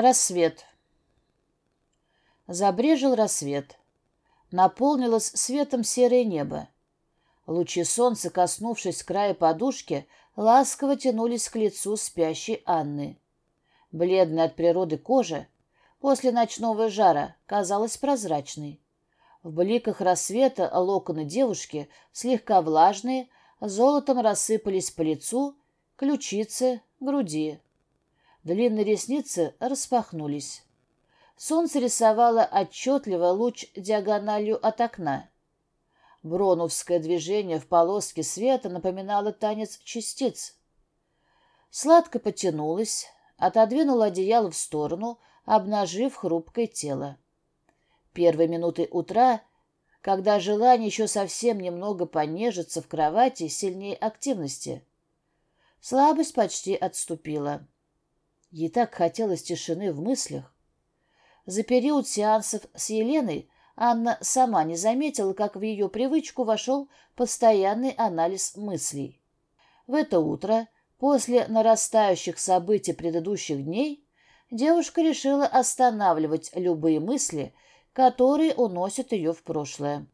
Рассвет. Забрежил рассвет. Наполнилось светом серое небо. Лучи солнца, коснувшись края подушки, ласково тянулись к лицу спящей Анны. Бледная от природы кожа после ночного жара казалась прозрачной. В бликах рассвета локоны девушки, слегка влажные, золотом рассыпались по лицу, ключице, груди. Длинные ресницы распахнулись. Солнце рисовало отчетливо луч диагональю от окна. Броновское движение в полоске света напоминало танец частиц. Сладко потянулась, отодвинула одеяло в сторону, обнажив хрупкое тело. Первые минуты утра, когда желание еще совсем немного понежиться в кровати, сильнее активности. Слабость почти отступила. Ей так хотелось тишины в мыслях. За период сеансов с Еленой Анна сама не заметила, как в ее привычку вошел постоянный анализ мыслей. В это утро, после нарастающих событий предыдущих дней, девушка решила останавливать любые мысли, которые уносят ее в прошлое.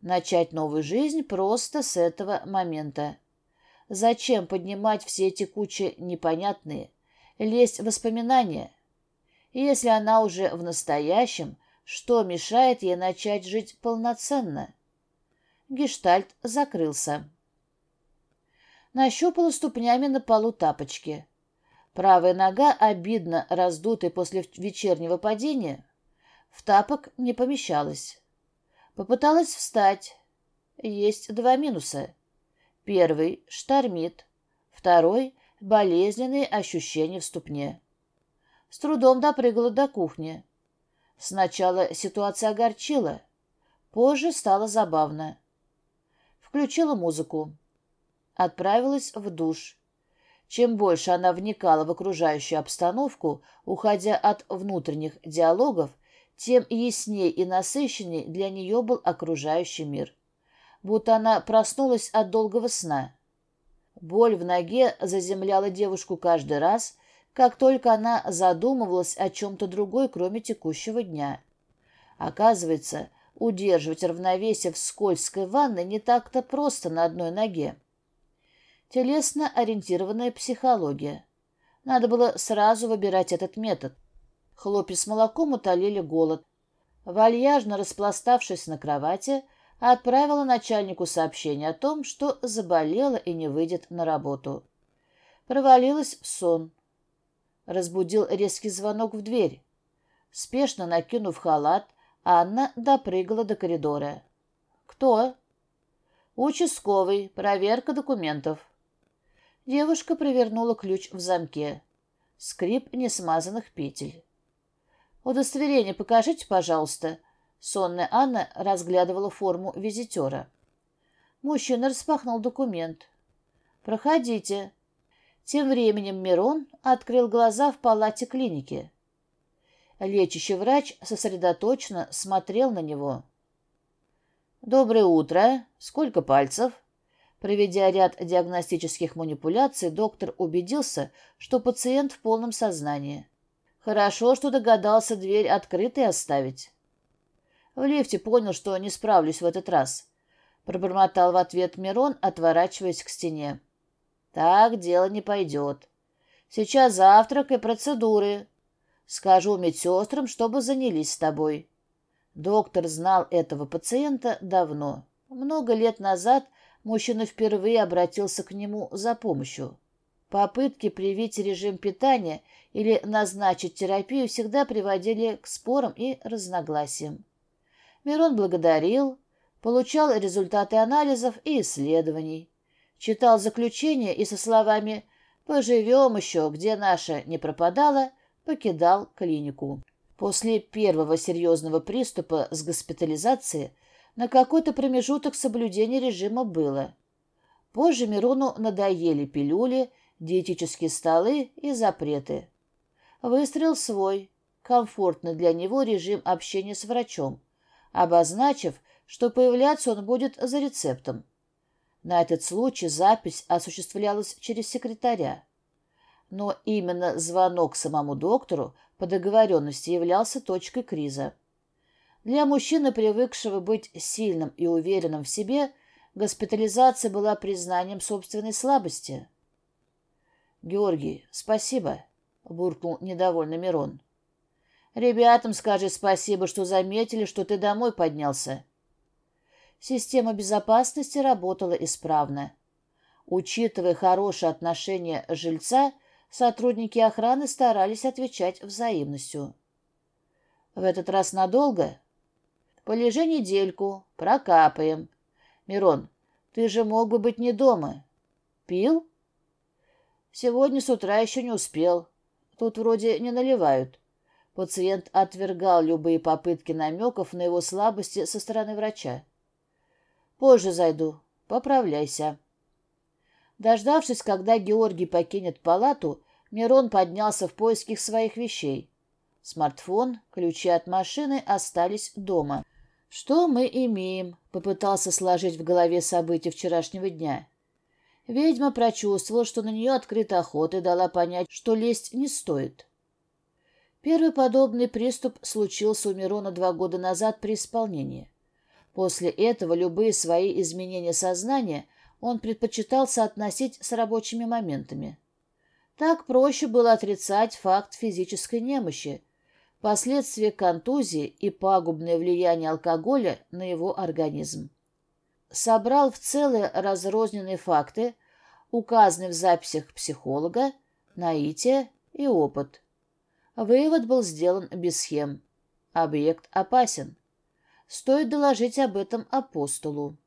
Начать новую жизнь просто с этого момента. Зачем поднимать все эти кучи непонятные, лезть воспоминания. Если она уже в настоящем, что мешает ей начать жить полноценно? Гештальт закрылся. Нащупала ступнями на полу тапочки. Правая нога, обидно раздутой после вечернего падения, в тапок не помещалась. Попыталась встать. Есть два минуса. Первый — штормит. Второй болезненные ощущения в ступне. С трудом допрыгала до кухни. Сначала ситуация огорчила, позже стало забавно. Включила музыку. Отправилась в душ. Чем больше она вникала в окружающую обстановку, уходя от внутренних диалогов, тем яснее и насыщеннее для нее был окружающий мир. Будто она проснулась от долгого сна. Боль в ноге заземляла девушку каждый раз, как только она задумывалась о чем-то другой, кроме текущего дня. Оказывается, удерживать равновесие в скользкой ванной не так-то просто на одной ноге. Телесно-ориентированная психология. Надо было сразу выбирать этот метод. Хлопья с молоком утолили голод. Вальяжно распластавшись на кровати, отправила начальнику сообщение о том, что заболела и не выйдет на работу. Провалилась в сон. Разбудил резкий звонок в дверь. Спешно накинув халат, Анна допрыгала до коридора. «Кто?» «Участковый. Проверка документов». Девушка провернула ключ в замке. Скрип несмазанных петель. «Удостоверение покажите, пожалуйста», Сонная Анна разглядывала форму визитера. Мужчина распахнул документ. «Проходите». Тем временем Мирон открыл глаза в палате клиники. Лечащий врач сосредоточенно смотрел на него. «Доброе утро. Сколько пальцев?» Проведя ряд диагностических манипуляций, доктор убедился, что пациент в полном сознании. Хорошо, что догадался дверь открытой оставить. В лифте понял, что не справлюсь в этот раз. Пробормотал в ответ Мирон, отворачиваясь к стене. Так дело не пойдет. Сейчас завтрак и процедуры. Скажу медсестрам, чтобы занялись с тобой. Доктор знал этого пациента давно. Много лет назад мужчина впервые обратился к нему за помощью. Попытки привить режим питания или назначить терапию всегда приводили к спорам и разногласиям. Мирон благодарил, получал результаты анализов и исследований, читал заключение и со словами «поживем еще, где наша не пропадала», покидал клинику. После первого серьезного приступа с госпитализацией на какой-то промежуток соблюдения режима было. Позже Мирону надоели пилюли, диетические столы и запреты. Выстроил свой, комфортный для него режим общения с врачом обозначив, что появляться он будет за рецептом. На этот случай запись осуществлялась через секретаря. но именно звонок самому доктору по договоренности являлся точкой криза. Для мужчины, привыкшего быть сильным и уверенным в себе, госпитализация была признанием собственной слабости. «Георгий, спасибо», — буркнул недовольный Мирон. «Ребятам скажи спасибо, что заметили, что ты домой поднялся». Система безопасности работала исправно. Учитывая хорошее отношение жильца, сотрудники охраны старались отвечать взаимностью. «В этот раз надолго?» «Полежи недельку, прокапаем. Мирон, ты же мог бы быть не дома. Пил?» «Сегодня с утра еще не успел. Тут вроде не наливают». Пациент отвергал любые попытки намеков на его слабости со стороны врача. «Позже зайду. Поправляйся». Дождавшись, когда Георгий покинет палату, Мирон поднялся в поисках своих вещей. Смартфон, ключи от машины остались дома. «Что мы имеем?» — попытался сложить в голове события вчерашнего дня. Ведьма прочувствовала, что на нее открыта охота и дала понять, что лезть не стоит. Первый подобный приступ случился у Мирона два года назад при исполнении. После этого любые свои изменения сознания он предпочитал соотносить с рабочими моментами. Так проще было отрицать факт физической немощи, последствия контузии и пагубное влияние алкоголя на его организм. Собрал в целые разрозненные факты, указанные в записях психолога, наитие и опыт. Вывод был сделан без схем. Объект опасен. Стоит доложить об этом апостолу.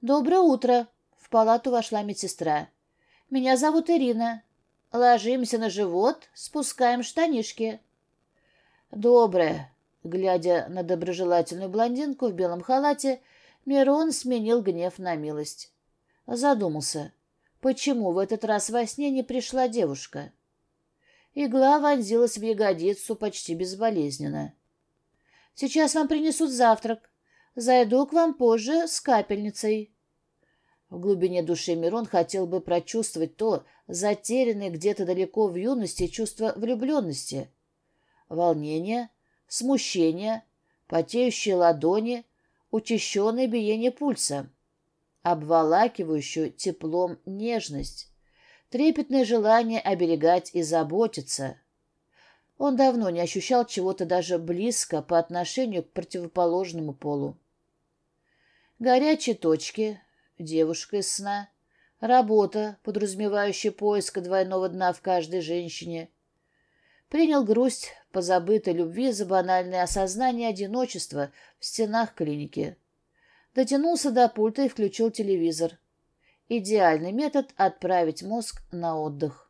«Доброе утро!» — в палату вошла медсестра. «Меня зовут Ирина. Ложимся на живот, спускаем штанишки». «Доброе!» — глядя на доброжелательную блондинку в белом халате, Мирон сменил гнев на милость. Задумался, почему в этот раз во сне не пришла девушка. Игла вонзилась в ягодицу почти безболезненно. «Сейчас вам принесут завтрак. Зайду к вам позже с капельницей». В глубине души Мирон хотел бы прочувствовать то, затерянное где-то далеко в юности чувство влюбленности. Волнение, смущение, потеющие ладони, учащенное биение пульса, обволакивающую теплом нежность, трепетное желание оберегать и заботиться — он давно не ощущал чего-то даже близко по отношению к противоположному полу. Горячие точки, девушка из сна, работа, подразумевающая поиск двойного дна в каждой женщине. Принял грусть по забытой любви за банальное осознание одиночества в стенах клиники. Дотянулся до пульта и включил телевизор. Идеальный метод отправить мозг на отдых.